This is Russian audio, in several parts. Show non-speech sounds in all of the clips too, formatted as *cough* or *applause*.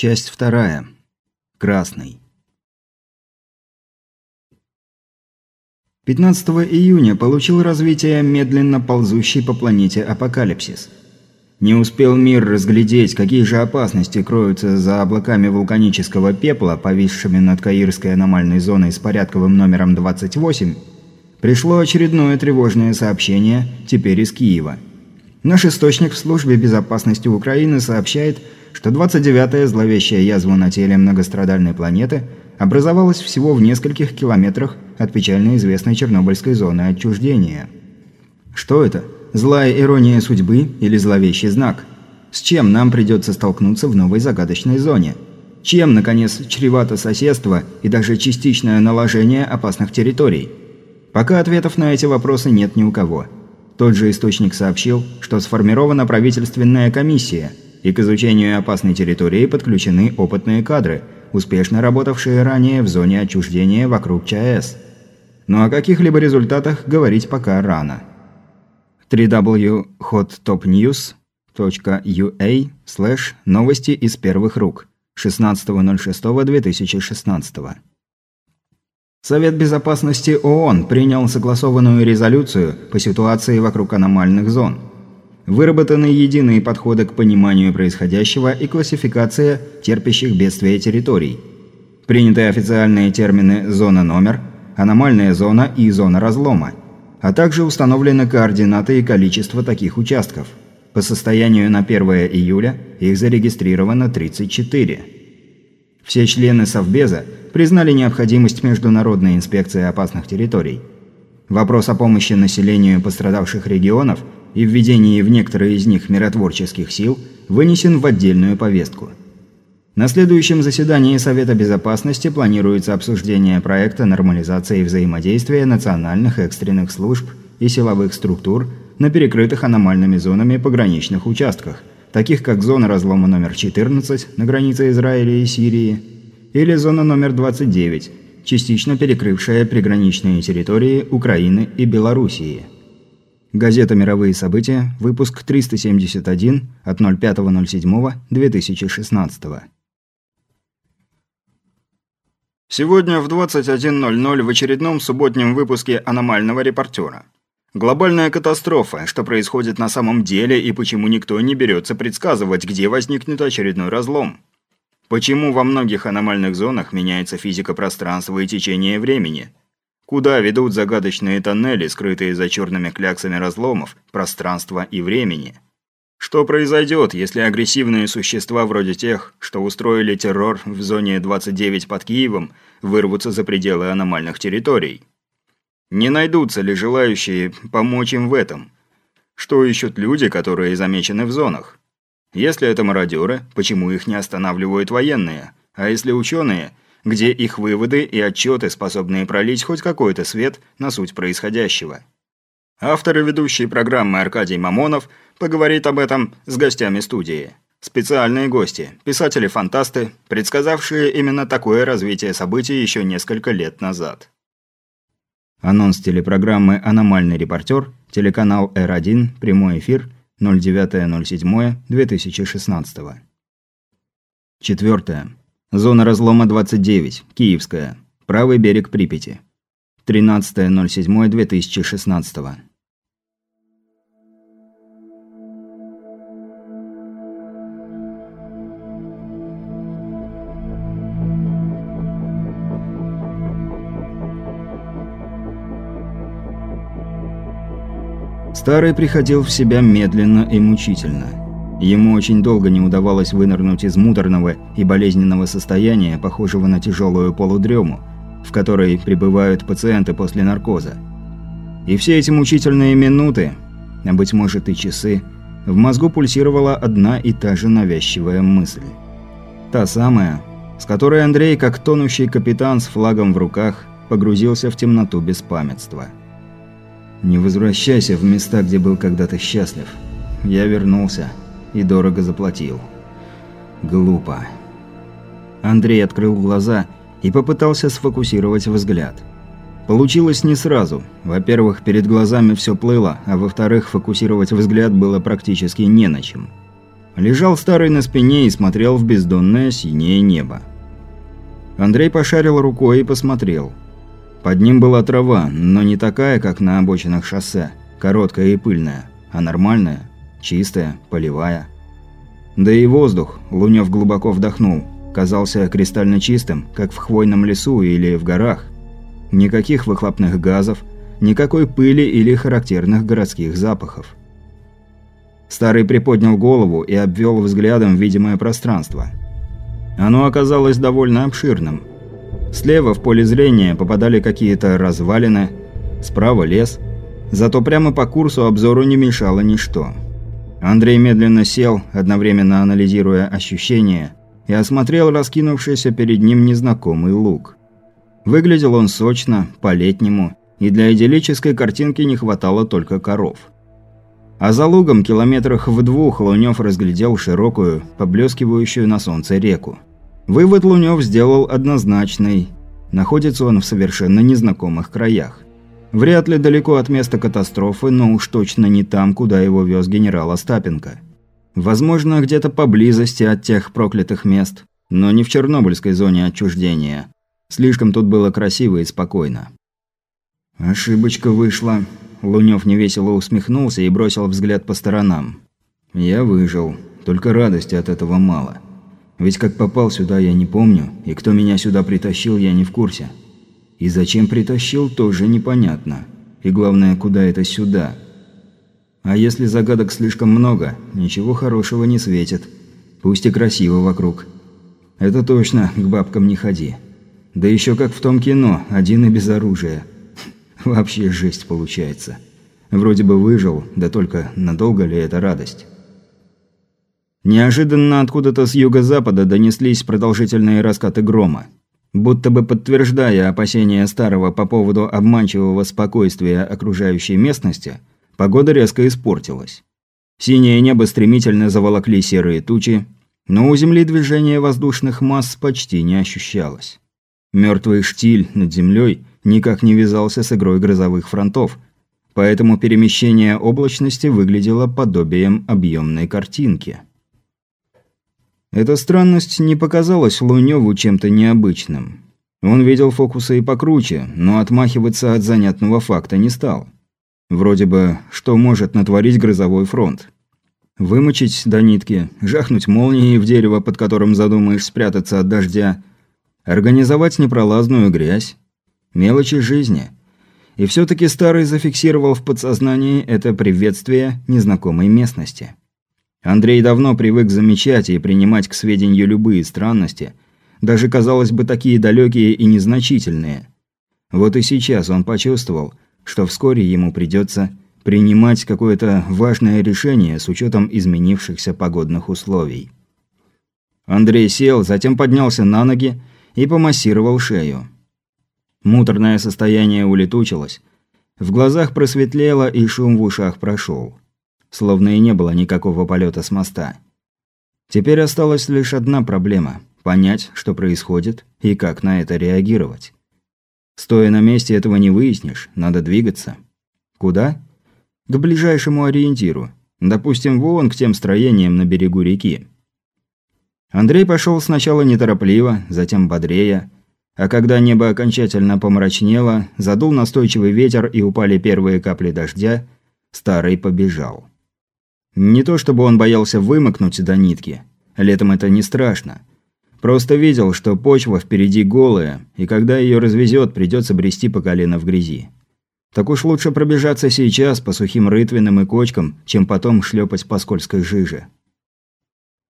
Часть вторая. Красный. 15 июня получил развитие медленно ползущий по планете апокалипсис. Не успел мир разглядеть, какие же опасности кроются за облаками вулканического пепла, повисшими над Каирской аномальной зоной с порядковым номером 28, пришло очередное тревожное сообщение, теперь из Киева. Наш источник в службе безопасности Украины сообщает, что 29-я зловещая язва на теле многострадальной планеты образовалась всего в нескольких километрах от печально известной Чернобыльской зоны отчуждения. Что это? Злая ирония судьбы или зловещий знак? С чем нам придется столкнуться в новой загадочной зоне? Чем, наконец, чревато соседство и даже частичное наложение опасных территорий? Пока ответов на эти вопросы нет ни у кого. Тот же источник сообщил, что сформирована правительственная комиссия – и к изучению опасной территории подключены опытные кадры, успешно работавшие ранее в зоне отчуждения вокруг ЧАЭС. Но о каких-либо результатах говорить пока рано. www.hottopnews.ua слэш новости из первых рук 16.06.2016 Совет Безопасности ООН принял согласованную резолюцию по ситуации вокруг аномальных зон – Выработаны единые подходы к пониманию происходящего и классификация терпящих бедствия территорий. Приняты официальные термины «зона номер», «аномальная зона» и «зона разлома», а также установлены координаты и количество таких участков. По состоянию на 1 июля их зарегистрировано 34. Все члены Совбеза признали необходимость международной инспекции опасных территорий. Вопрос о помощи населению пострадавших регионов – и введении в некоторые из них миротворческих сил вынесен в отдельную повестку. На следующем заседании Совета Безопасности планируется обсуждение проекта нормализации взаимодействия национальных экстренных служб и силовых структур на перекрытых аномальными зонами пограничных участках, таких как зона разлома номер 14 на границе Израиля и Сирии или зона номер 29, частично перекрывшая приграничные территории Украины и Белоруссии. Газета «Мировые события», выпуск 371 от 05.07.2016. Сегодня в 21.00 в очередном субботнем выпуске «Аномального репортера». Глобальная катастрофа, что происходит на самом деле и почему никто не берется предсказывать, где возникнет очередной разлом. Почему во многих аномальных зонах меняется физика пространства и течение времени – Куда ведут загадочные тоннели, скрытые за черными кляксами разломов, пространства и времени? Что произойдет, если агрессивные существа вроде тех, что устроили террор в зоне 29 под Киевом, вырвутся за пределы аномальных территорий? Не найдутся ли желающие помочь им в этом? Что ищут люди, которые замечены в зонах? Если это мародеры, почему их не останавливают военные? А если ученые – где их выводы и отчеты, способные пролить хоть какой-то свет на суть происходящего. Автор и ведущий программы Аркадий Мамонов поговорит об этом с гостями студии. Специальные гости, писатели-фантасты, предсказавшие именно такое развитие событий еще несколько лет назад. Анонс телепрограммы «Аномальный репортер», телеканал R1, прямой эфир, 09.07.2016. Четвертое. Зона разлома 29, Киевская. Правый берег Припяти. 13.07.2016. Старый приходил в себя медленно и мучительно. Ему очень долго не удавалось вынырнуть из муторного и болезненного состояния, похожего на тяжелую полудрему, в которой пребывают пациенты после наркоза. И все эти мучительные минуты, а быть может и часы, в мозгу пульсировала одна и та же навязчивая мысль. Та самая, с которой Андрей, как тонущий капитан с флагом в руках, погрузился в темноту беспамятства. «Не возвращайся в места, где был когда-то счастлив. Я вернулся» и дорого заплатил. Глупо. Андрей открыл глаза и попытался сфокусировать взгляд. Получилось не сразу. Во-первых, перед глазами все плыло, а во-вторых, фокусировать взгляд было практически не на чем. Лежал старый на спине и смотрел в бездонное синее небо. Андрей пошарил рукой и посмотрел. Под ним была трава, но не такая, как на обочинах шоссе, короткая и пыльная, а нормальная, чистая, полевая. Да и воздух, Лунёв глубоко вдохнул, казался кристально чистым, как в хвойном лесу или в горах. Никаких выхлопных газов, никакой пыли или характерных городских запахов. Старый приподнял голову и обвел взглядом видимое пространство. Оно оказалось довольно обширным. Слева в поле зрения попадали какие-то развалины, справа лес. Зато прямо по курсу обзору не мешало ничто. Андрей медленно сел, одновременно анализируя ощущения, и осмотрел раскинувшийся перед ним незнакомый луг. Выглядел он сочно, по-летнему, и для идиллической картинки не хватало только коров. А за лугом, километрах в двух, Лунёв разглядел широкую, поблескивающую на солнце реку. Вывод Лунёв сделал однозначный. Находится он в совершенно незнакомых краях. Вряд ли далеко от места катастрофы, но уж точно не там, куда его вез генерал Остапенко. Возможно, где-то поблизости от тех проклятых мест, но не в Чернобыльской зоне отчуждения. Слишком тут было красиво и спокойно. Ошибочка вышла. Лунёв невесело усмехнулся и бросил взгляд по сторонам. «Я выжил. Только радости от этого мало. Ведь как попал сюда, я не помню, и кто меня сюда притащил, я не в курсе. И зачем притащил, тоже непонятно. И главное, куда это сюда? А если загадок слишком много, ничего хорошего не светит. Пусть и красиво вокруг. Это точно, к бабкам не ходи. Да еще как в том кино, один и без оружия». *laughs* Вообще жесть получается. Вроде бы выжил, да только надолго ли это радость? Неожиданно откуда-то с юго-запада донеслись продолжительные раскаты грома. Будто бы подтверждая опасения старого по поводу обманчивого спокойствия окружающей местности, погода резко испортилась. Синее небо стремительно заволокли серые тучи, но у Земли движение воздушных масс почти не ощущалось. Мертвый штиль над землей никак не вязался с игрой грозовых фронтов, поэтому перемещение облачности выглядело подобием объемной картинки. Эта странность не показалась Лунёву чем-то необычным. Он видел фокусы и покруче, но отмахиваться от занятного факта не стал. Вроде бы, что может натворить грозовой фронт? Вымочить до нитки, жахнуть молнией в дерево, под которым задумаешь спрятаться от дождя, организовать непролазную грязь, Мелочи жизни. И все-таки Старый зафиксировал в подсознании это приветствие незнакомой местности. Андрей давно привык замечать и принимать к сведению любые странности, даже, казалось бы, такие далекие и незначительные. Вот и сейчас он почувствовал, что вскоре ему придется принимать какое-то важное решение с учетом изменившихся погодных условий. Андрей сел, затем поднялся на ноги и помассировал шею. Муторное состояние улетучилось. В глазах просветлело и шум в ушах прошел. Словно и не было никакого полета с моста. Теперь осталась лишь одна проблема – понять, что происходит и как на это реагировать. Стоя на месте этого не выяснишь, надо двигаться. Куда? К ближайшему ориентиру. Допустим, вон к тем строениям на берегу реки. Андрей пошел сначала неторопливо, затем бодрее – а когда небо окончательно помрачнело, задул настойчивый ветер и упали первые капли дождя, старый побежал. Не то чтобы он боялся вымокнуть до нитки. Летом это не страшно. Просто видел, что почва впереди голая, и когда ее развезет, придется брести по колено в грязи. Так уж лучше пробежаться сейчас по сухим рытвинам и кочкам, чем потом шлепать по скользкой жиже.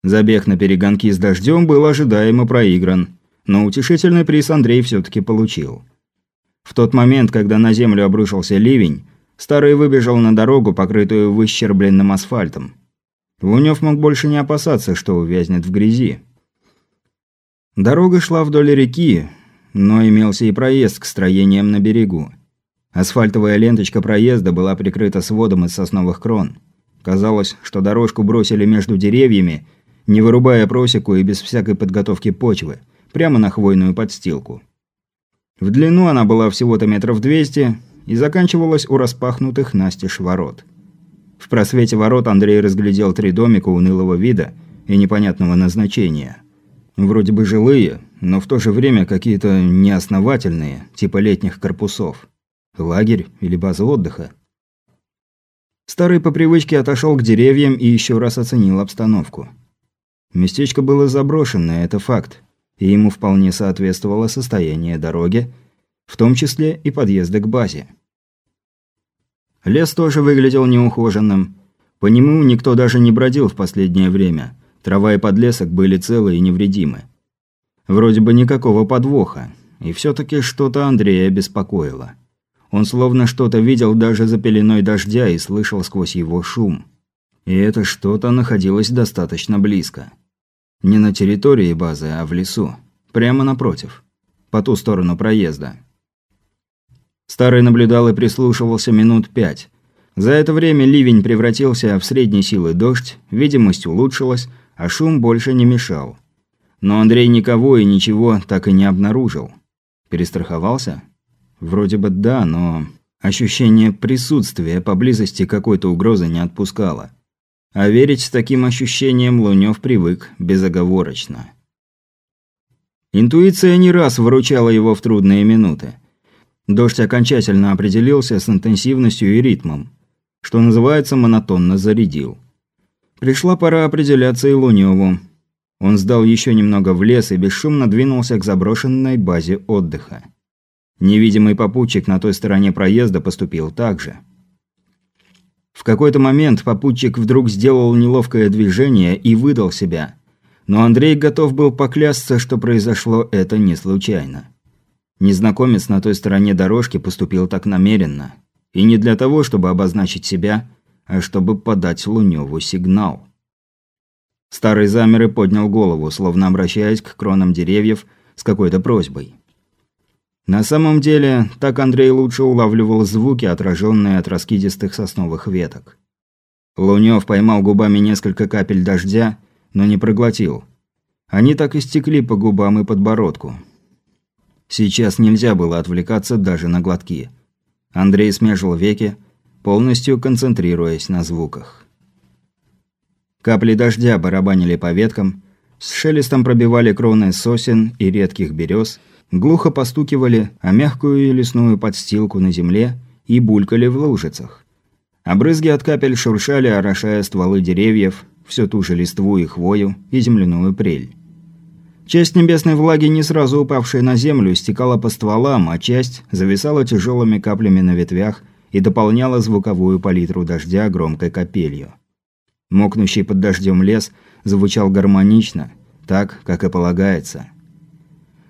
Забег на перегонки с дождем был ожидаемо проигран – но утешительный приз Андрей все-таки получил. В тот момент, когда на землю обрушился ливень, Старый выбежал на дорогу, покрытую выщербленным асфальтом. Лунёв мог больше не опасаться, что увязнет в грязи. Дорога шла вдоль реки, но имелся и проезд к строениям на берегу. Асфальтовая ленточка проезда была прикрыта сводом из сосновых крон. Казалось, что дорожку бросили между деревьями, не вырубая просеку и без всякой подготовки почвы – прямо на хвойную подстилку. В длину она была всего-то метров двести и заканчивалась у распахнутых настежь ворот. В просвете ворот Андрей разглядел три домика унылого вида и непонятного назначения. Вроде бы жилые, но в то же время какие-то неосновательные, типа летних корпусов. Лагерь или база отдыха. Старый по привычке отошел к деревьям и еще раз оценил обстановку. Местечко было заброшенное, это факт, и ему вполне соответствовало состояние дороги, в том числе и подъезда к базе. Лес тоже выглядел неухоженным. По нему никто даже не бродил в последнее время. Трава и подлесок были целы и невредимы. Вроде бы никакого подвоха. И все-таки что-то Андрея беспокоило. Он словно что-то видел даже за пеленой дождя и слышал сквозь его шум. И это что-то находилось достаточно близко. Не на территории базы, а в лесу. Прямо напротив. По ту сторону проезда. Старый наблюдал и прислушивался минут пять. За это время ливень превратился в средней силы дождь, видимость улучшилась, а шум больше не мешал. Но Андрей никого и ничего так и не обнаружил. Перестраховался? Вроде бы да, но ощущение присутствия поблизости какой-то угрозы не отпускало. А верить с таким ощущением Лунёв привык безоговорочно. Интуиция не раз выручала его в трудные минуты. Дождь окончательно определился с интенсивностью и ритмом. Что называется, монотонно зарядил. Пришла пора определяться и Лунёву. Он сдал еще немного в лес и бесшумно двинулся к заброшенной базе отдыха. Невидимый попутчик на той стороне проезда поступил так же. В какой-то момент попутчик вдруг сделал неловкое движение и выдал себя. Но Андрей готов был поклясться, что произошло это не случайно. Незнакомец на той стороне дорожки поступил так намеренно. И не для того, чтобы обозначить себя, а чтобы подать Лунёву сигнал. Старый замер и поднял голову, словно обращаясь к кронам деревьев с какой-то просьбой. На самом деле, так Андрей лучше улавливал звуки, отраженные от раскидистых сосновых веток. Лунёв поймал губами несколько капель дождя, но не проглотил. Они так и стекли по губам и подбородку. Сейчас нельзя было отвлекаться даже на глотки. Андрей смежил веки, полностью концентрируясь на звуках. Капли дождя барабанили по веткам, с шелестом пробивали кроны сосен и редких берез, глухо постукивали о мягкую лесную подстилку на земле и булькали в лужицах. Обрызги от капель шуршали, орошая стволы деревьев, всю ту же листву и хвою, и земляную прель. Часть небесной влаги, не сразу упавшая на землю, стекала по стволам, а часть зависала тяжелыми каплями на ветвях и дополняла звуковую палитру дождя громкой капелью. Мокнущий под дождем лес звучал гармонично, так, как и полагается.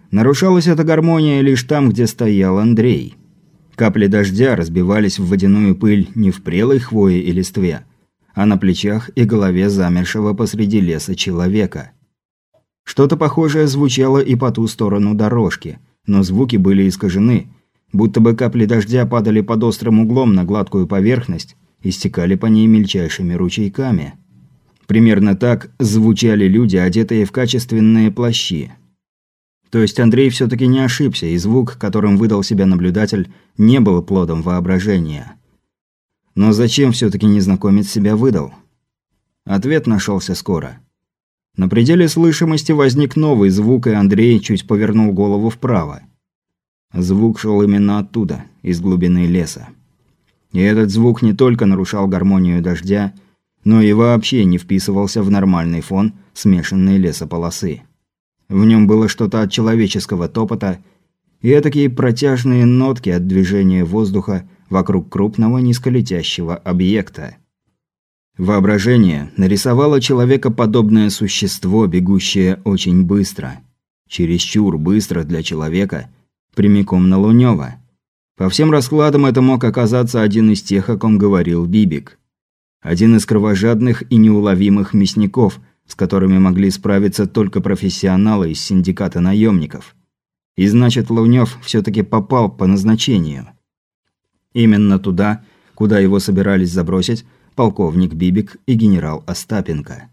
Нарушалась эта гармония лишь там, где стоял Андрей. Капли дождя разбивались в водяную пыль не в прелой хвое и листве, а на плечах и голове замершего посреди леса человека – что-то похожее звучало и по ту сторону дорожки, но звуки были искажены, будто бы капли дождя падали под острым углом на гладкую поверхность и стекали по ней мельчайшими ручейками. Примерно так звучали люди, одетые в качественные плащи. То есть Андрей все-таки не ошибся, и звук, которым выдал себя наблюдатель, не был плодом воображения. Но зачем все-таки незнакомец себя выдал? Ответ нашелся скоро. На пределе слышимости возник новый звук, и Андрей чуть повернул голову вправо. Звук шел именно оттуда, из глубины леса. И этот звук не только нарушал гармонию дождя, но и вообще не вписывался в нормальный фон смешанной лесополосы. В нем было что-то от человеческого топота и такие протяжные нотки от движения воздуха вокруг крупного низколетящего объекта. Воображение нарисовало человекоподобное существо, бегущее очень быстро. Чересчур быстро для человека, прямиком на Лунёва. По всем раскладам это мог оказаться один из тех, о ком говорил Бибик. Один из кровожадных и неуловимых мясников, с которыми могли справиться только профессионалы из синдиката наемников. И значит, Лунёв все-таки попал по назначению. Именно туда, куда его собирались забросить, полковник Бибик и генерал Остапенко.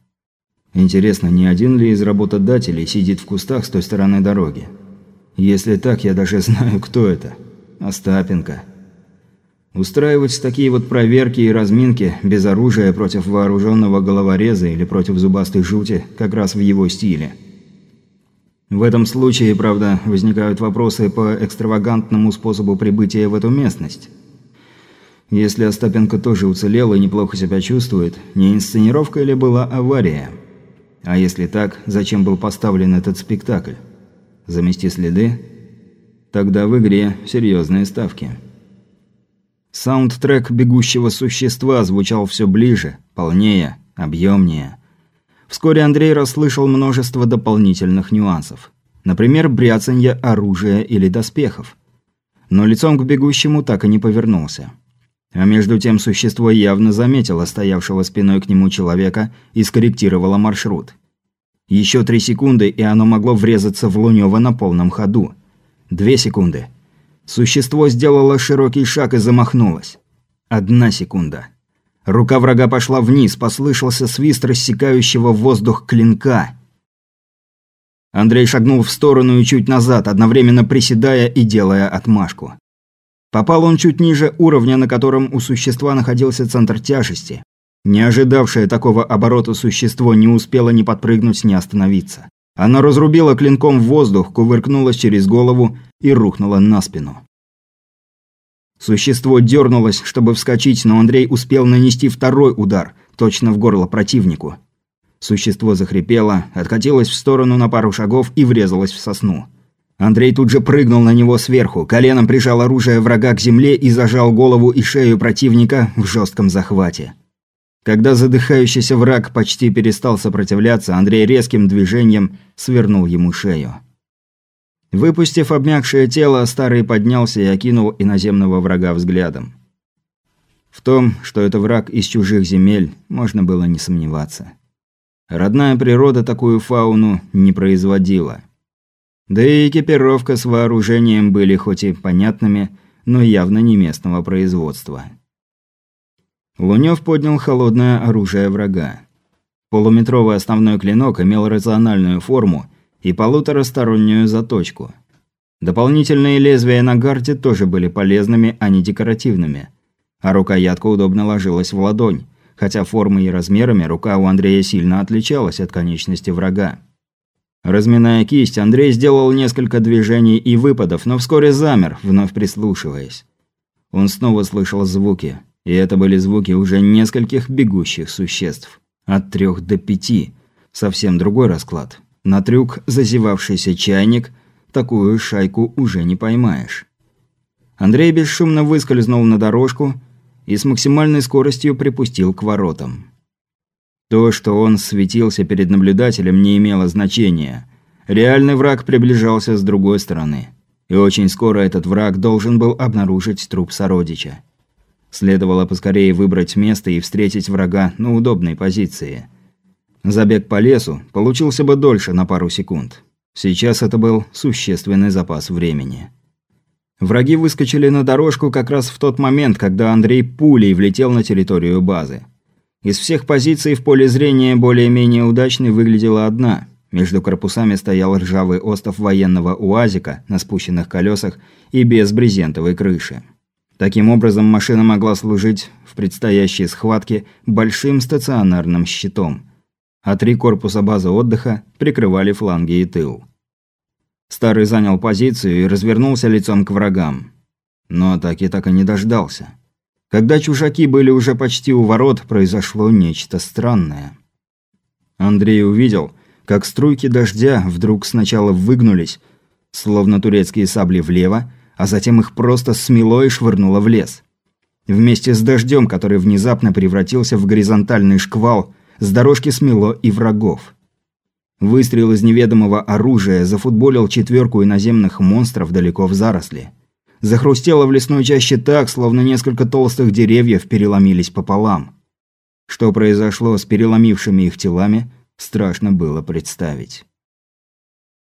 Интересно, не один ли из работодателей сидит в кустах с той стороны дороги? Если так, я даже *laughs* знаю, кто это. Остапенко. Устраивать такие вот проверки и разминки без оружия против вооруженного головореза или против зубастой жути как раз в его стиле. В этом случае, правда, возникают вопросы по экстравагантному способу прибытия в эту местность. Если Остапенко тоже уцелел и неплохо себя чувствует, не инсценировка ли была авария? А если так, зачем был поставлен этот спектакль? Замести следы? Тогда в игре серьезные ставки. Саундтрек бегущего существа звучал все ближе, полнее, объемнее. Вскоре Андрей расслышал множество дополнительных нюансов. Например, бряцанье оружия или доспехов. Но лицом к бегущему так и не повернулся. А между тем существо явно заметило стоявшего спиной к нему человека и скорректировало маршрут. Еще три секунды, и оно могло врезаться в Лунёва на полном ходу. Две секунды. Существо сделало широкий шаг и замахнулось. Одна секунда. Рука врага пошла вниз, послышался свист рассекающего воздух клинка. Андрей шагнул в сторону и чуть назад, одновременно приседая и делая отмашку. Попал он чуть ниже уровня, на котором у существа находился центр тяжести. Не ожидавшее такого оборота существо не успело ни подпрыгнуть, ни остановиться. Оно разрубило клинком в воздух, кувыркнулось через голову и рухнуло на спину. Существо дернулось, чтобы вскочить, но Андрей успел нанести второй удар, точно в горло противнику. Существо захрипело, откатилось в сторону на пару шагов и врезалось в сосну. Андрей тут же прыгнул на него сверху, коленом прижал оружие врага к земле и зажал голову и шею противника в жестком захвате. Когда задыхающийся враг почти перестал сопротивляться, Андрей резким движением свернул ему шею. Выпустив обмякшее тело, старый поднялся и окинул иноземного врага взглядом. В том, что это враг из чужих земель, можно было не сомневаться. Родная природа такую фауну не производила. Да и экипировка с вооружением были хоть и понятными, но явно не местного производства. Лунёв поднял холодное оружие врага. Полуметровый основной клинок имел рациональную форму и полуторастороннюю заточку. Дополнительные лезвия на гарде тоже были полезными, а не декоративными. А рукоятка удобно ложилась в ладонь, хотя формой и размерами рука у Андрея сильно отличалась от конечности врага. Разминая кисть, Андрей сделал несколько движений и выпадов, но вскоре замер, вновь прислушиваясь. Он снова слышал звуки, и это были звуки уже нескольких бегущих существ. От трех до пяти. Совсем другой расклад. На трюк зазевавшийся чайник, такую шайку уже не поймаешь. Андрей бесшумно выскользнул на дорожку и с максимальной скоростью припустил к воротам. То, что он светился перед наблюдателем, не имело значения. Реальный враг приближался с другой стороны. И очень скоро этот враг должен был обнаружить труп сородича. Следовало поскорее выбрать место и встретить врага на удобной позиции. Забег по лесу получился бы дольше на пару секунд. Сейчас это был существенный запас времени. Враги выскочили на дорожку как раз в тот момент, когда Андрей пулей влетел на территорию базы. Из всех позиций в поле зрения более-менее удачной выглядела одна. Между корпусами стоял ржавый остов военного УАЗика на спущенных колесах и без брезентовой крыши. Таким образом, машина могла служить в предстоящей схватке большим стационарным щитом, а три корпуса базы отдыха прикрывали фланги и тыл. Старый занял позицию и развернулся лицом к врагам. Но атаки так и не дождался. Когда чужаки были уже почти у ворот, произошло нечто странное. Андрей увидел, как струйки дождя вдруг сначала выгнулись, словно турецкие сабли влево, а затем их просто смело и швырнуло в лес. Вместе с дождем, который внезапно превратился в горизонтальный шквал, с дорожки смело и врагов. Выстрел из неведомого оружия зафутболил четверку иноземных монстров далеко в заросли захрустело в лесной чаще так, словно несколько толстых деревьев переломились пополам. Что произошло с переломившими их телами, страшно было представить.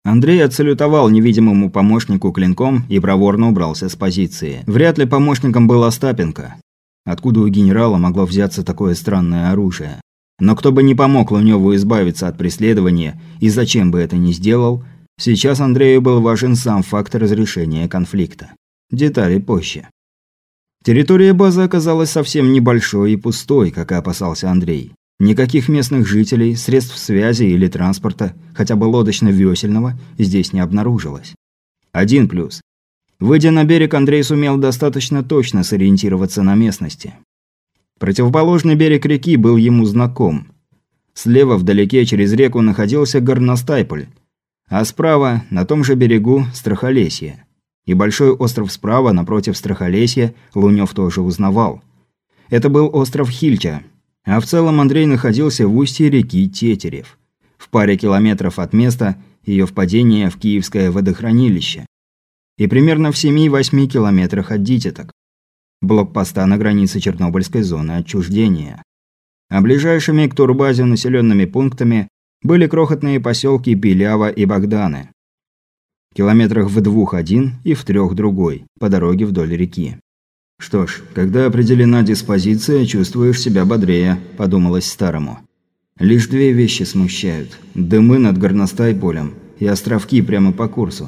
Андрей отсалютовал невидимому помощнику клинком и проворно убрался с позиции. Вряд ли помощником был Остапенко. Откуда у генерала могло взяться такое странное оружие? Но кто бы не помог Лунёву избавиться от преследования, и зачем бы это ни сделал, сейчас Андрею был важен сам факт разрешения конфликта. Детали позже. Территория базы оказалась совсем небольшой и пустой, как и опасался Андрей. Никаких местных жителей, средств связи или транспорта, хотя бы лодочно-весельного, здесь не обнаружилось. Один плюс. Выйдя на берег, Андрей сумел достаточно точно сориентироваться на местности. Противоположный берег реки был ему знаком. Слева вдалеке через реку находился Горностайполь, а справа, на том же берегу, Страхолесье. И большой остров справа, напротив Страхолесья, Лунёв тоже узнавал. Это был остров Хильча, а в целом Андрей находился в устье реки Тетерев, в паре километров от места ее впадения в Киевское водохранилище и примерно в 7-8 километрах от Дитяток, блокпоста на границе Чернобыльской зоны отчуждения. А ближайшими к турбазе населенными пунктами были крохотные поселки Белява и Богданы. Километрах в двух один и в трех другой, по дороге вдоль реки. «Что ж, когда определена диспозиция, чувствуешь себя бодрее», – подумалось старому. Лишь две вещи смущают. Дымы над горностай-полем и островки прямо по курсу.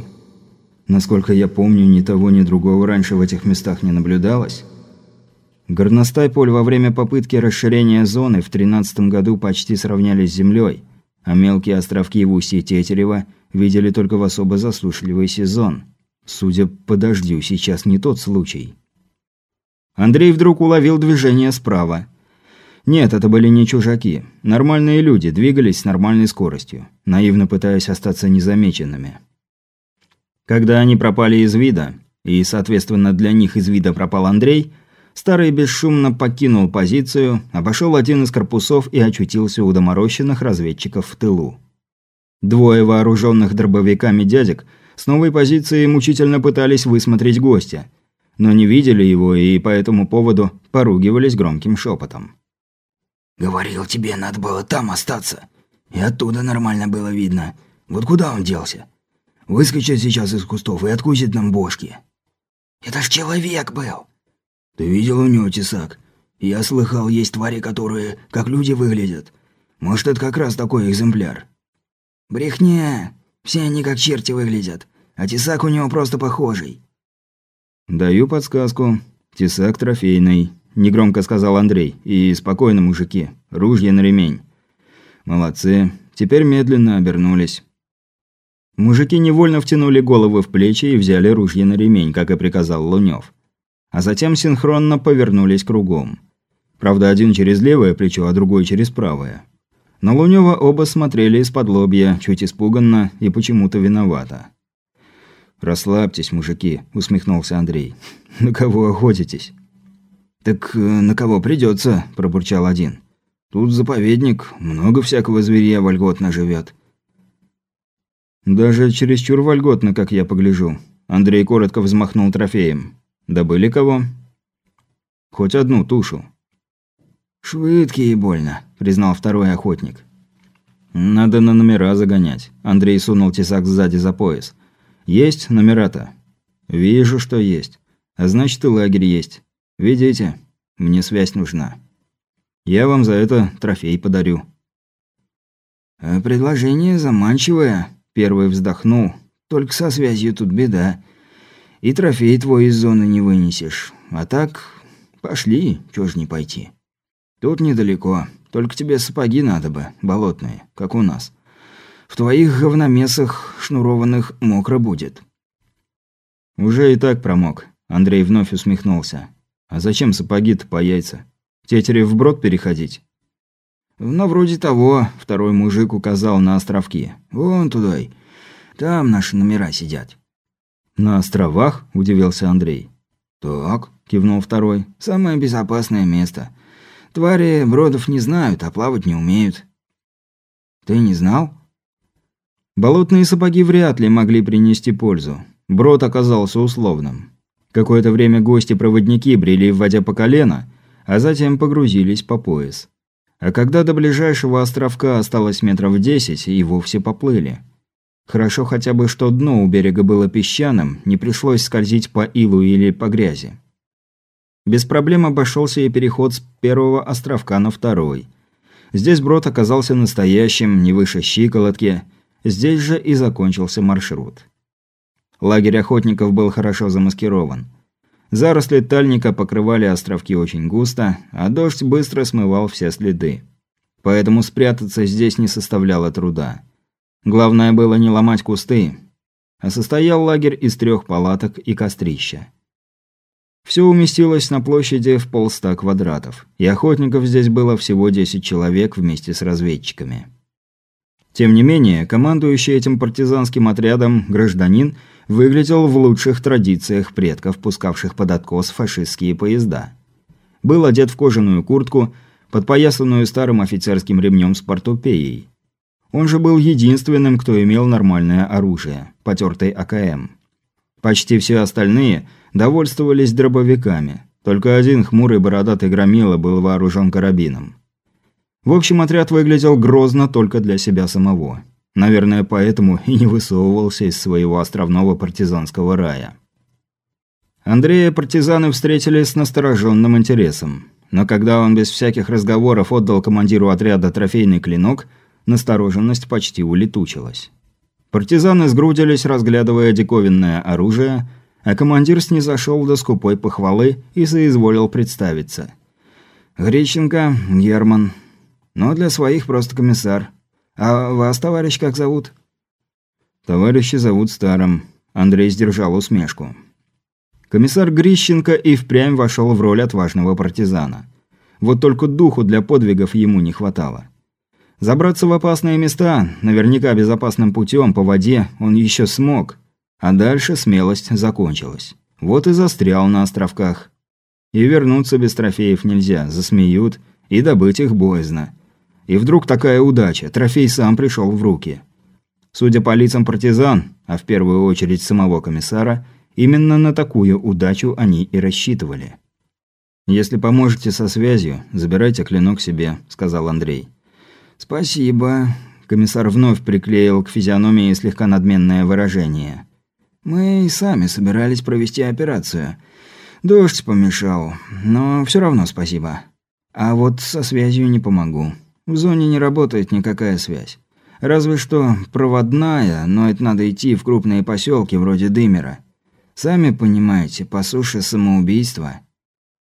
Насколько я помню, ни того, ни другого раньше в этих местах не наблюдалось. Горностай-поль во время попытки расширения зоны в 13 году почти сравнялись с землей, а мелкие островки в устье Тетерева видели только в особо засушливый сезон. Судя по дождю, сейчас не тот случай. Андрей вдруг уловил движение справа. Нет, это были не чужаки. Нормальные люди двигались с нормальной скоростью, наивно пытаясь остаться незамеченными. Когда они пропали из вида, и, соответственно, для них из вида пропал Андрей, старый бесшумно покинул позицию, обошел один из корпусов и очутился у доморощенных разведчиков в тылу. Двое вооруженных дробовиками дядек с новой позиции мучительно пытались высмотреть гостя, но не видели его и по этому поводу поругивались громким шепотом. «Говорил тебе, надо было там остаться. И оттуда нормально было видно. Вот куда он делся? Выскочит сейчас из кустов и откусит нам бошки. Это ж человек был. Ты видел у него тесак? Я слыхал, есть твари, которые как люди выглядят. Может, это как раз такой экземпляр. Брехня. Все они как черти выглядят. А тесак у него просто похожий. «Даю подсказку. Тесак трофейный», – негромко сказал Андрей. «И спокойно, мужики. Ружья на ремень». «Молодцы. Теперь медленно обернулись». Мужики невольно втянули головы в плечи и взяли ружья на ремень, как и приказал Лунёв. А затем синхронно повернулись кругом. Правда, один через левое плечо, а другой через правое. На Лунёва оба смотрели из-под лобья, чуть испуганно и почему-то виновато. «Расслабьтесь, мужики», – усмехнулся Андрей. *laughs* «На кого охотитесь?» «Так э, на кого придется, пробурчал один. «Тут заповедник, много всякого зверя вольготно живет. «Даже чересчур вольготно, как я погляжу». Андрей коротко взмахнул трофеем. «Добыли кого?» «Хоть одну тушу». «Швыдки и больно», – признал второй охотник. «Надо на номера загонять». Андрей сунул тесак сзади за пояс. «Есть номера-то?» «Вижу, что есть. А значит, и лагерь есть. Видите? Мне связь нужна. Я вам за это трофей подарю». «А «Предложение заманчивое», Первый вздохнул. «Только со связью тут беда. И трофей твой из зоны не вынесешь. А так, пошли, чё ж не пойти. Тут недалеко. Только тебе сапоги надо бы, болотные, как у нас. В твоих говномесах шнурованных мокро будет». «Уже и так промок», – Андрей вновь усмехнулся. «А зачем сапоги-то по яйца? Тетерев вброд переходить?» «Ну, вроде того», – второй мужик указал на островки. «Вон туда. Там наши номера сидят». «На островах?» – удивился Андрей. «Так», – кивнул второй. «Самое безопасное место. Твари бродов не знают, а плавать не умеют». «Ты не знал?» Болотные сапоги вряд ли могли принести пользу. Брод оказался условным. Какое-то время гости-проводники брели в воде по колено, а затем погрузились по пояс. А когда до ближайшего островка осталось метров десять, и вовсе поплыли. Хорошо хотя бы, что дно у берега было песчаным, не пришлось скользить по илу или по грязи. Без проблем обошелся и переход с первого островка на второй. Здесь брод оказался настоящим, не выше щиколотки. Здесь же и закончился маршрут. Лагерь охотников был хорошо замаскирован. Заросли тальника покрывали островки очень густо, а дождь быстро смывал все следы. Поэтому спрятаться здесь не составляло труда. Главное было не ломать кусты, а состоял лагерь из трех палаток и кострища. Все уместилось на площади в полста квадратов, и охотников здесь было всего 10 человек вместе с разведчиками. Тем не менее, командующий этим партизанским отрядом гражданин выглядел в лучших традициях предков, пускавших под откос фашистские поезда. Был одет в кожаную куртку, подпоясанную старым офицерским ремнем с портупеей. Он же был единственным, кто имел нормальное оружие – потертый АКМ. Почти все остальные довольствовались дробовиками. Только один хмурый бородатый громила был вооружен карабином. В общем, отряд выглядел грозно только для себя самого. Наверное, поэтому и не высовывался из своего островного партизанского рая. Андрея партизаны встретили с настороженным интересом. Но когда он без всяких разговоров отдал командиру отряда трофейный клинок, настороженность почти улетучилась. Партизаны сгрудились, разглядывая диковинное оружие, а командир снизошел до скупой похвалы и соизволил представиться. «Греченко, Герман, но для своих просто комиссар. А вас, товарищ, как зовут?» «Товарищи зовут Старым». Андрей сдержал усмешку. Комиссар Грищенко и впрямь вошел в роль отважного партизана. Вот только духу для подвигов ему не хватало. Забраться в опасные места, наверняка безопасным путем, по воде, он еще смог. А дальше смелость закончилась. Вот и застрял на островках. И вернуться без трофеев нельзя, засмеют, и добыть их боязно. И вдруг такая удача, трофей сам пришел в руки. Судя по лицам партизан, а в первую очередь самого комиссара, именно на такую удачу они и рассчитывали. «Если поможете со связью, забирайте клинок себе», – сказал Андрей. «Спасибо», – комиссар вновь приклеил к физиономии слегка надменное выражение. «Мы и сами собирались провести операцию. Дождь помешал, но все равно спасибо. А вот со связью не помогу». В зоне не работает никакая связь. Разве что проводная, но это надо идти в крупные поселки вроде Дымера. Сами понимаете, по суше самоубийство –